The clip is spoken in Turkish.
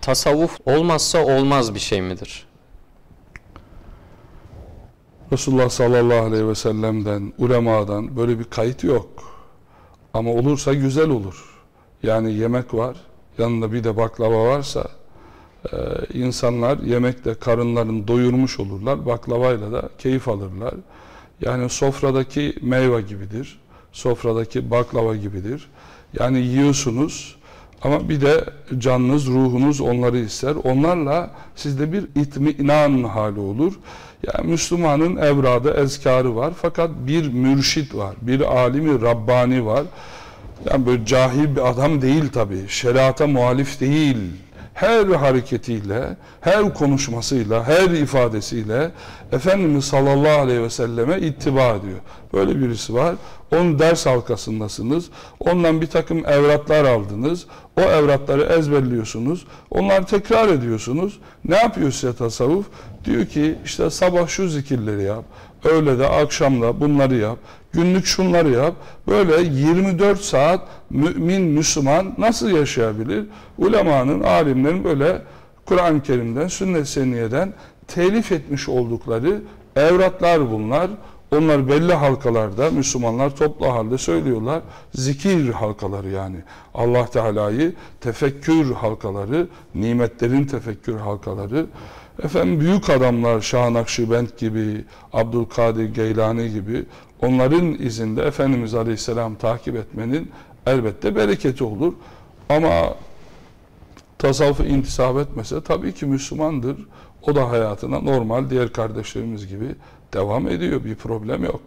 Tasavvuf olmazsa olmaz bir şey midir? Resulullah sallallahu aleyhi ve sellem'den, ulemadan böyle bir kayıt yok. Ama olursa güzel olur. Yani yemek var, yanında bir de baklava varsa e, insanlar yemekle karınlarını doyurmuş olurlar. Baklavayla da keyif alırlar. Yani sofradaki meyve gibidir. Sofradaki baklava gibidir. Yani yiyorsunuz ama bir de canınız, ruhunuz onları ister. Onlarla sizde bir itminan hali olur. Yani Müslümanın evradı, ezkarı var. Fakat bir mürşit var, bir alimi Rabbani var. Yani böyle cahil bir adam değil tabii. Şeriata muhalif değil. Her hareketiyle, her konuşmasıyla, her ifadesiyle Efendimiz sallallahu aleyhi ve selleme ittiba ediyor. Böyle birisi var. Onun ders halkasındasınız. Ondan bir takım evratlar aldınız. O evratları ezberliyorsunuz. Onları tekrar ediyorsunuz. Ne yapıyor size tasavvuf? Diyor ki işte sabah şu zikirleri yap. Öğle de akşamda bunları yap. Günlük şunları yap. Böyle 24 saat mümin, Müslüman nasıl yaşayabilir? Ulemanın, alimlerin böyle Kur'an-ı Kerim'den, sünnet seniyeden telif etmiş oldukları evratlar bunlar. Onlar belli halkalarda Müslümanlar toplu halde söylüyorlar. Zikir halkaları yani. Allah Teala'yı tefekkür halkaları, nimetlerin tefekkür halkaları. Efendim büyük adamlar Şah Nakşibend gibi, Abdülkadir Geylani gibi onların izinde Efendimiz Aleyhisselam takip etmenin elbette bereketi olur. Ama tasavvufa intisap etmese tabii ki Müslümandır. O da hayatına normal diğer kardeşlerimiz gibi devam ediyor. Bir problem yok.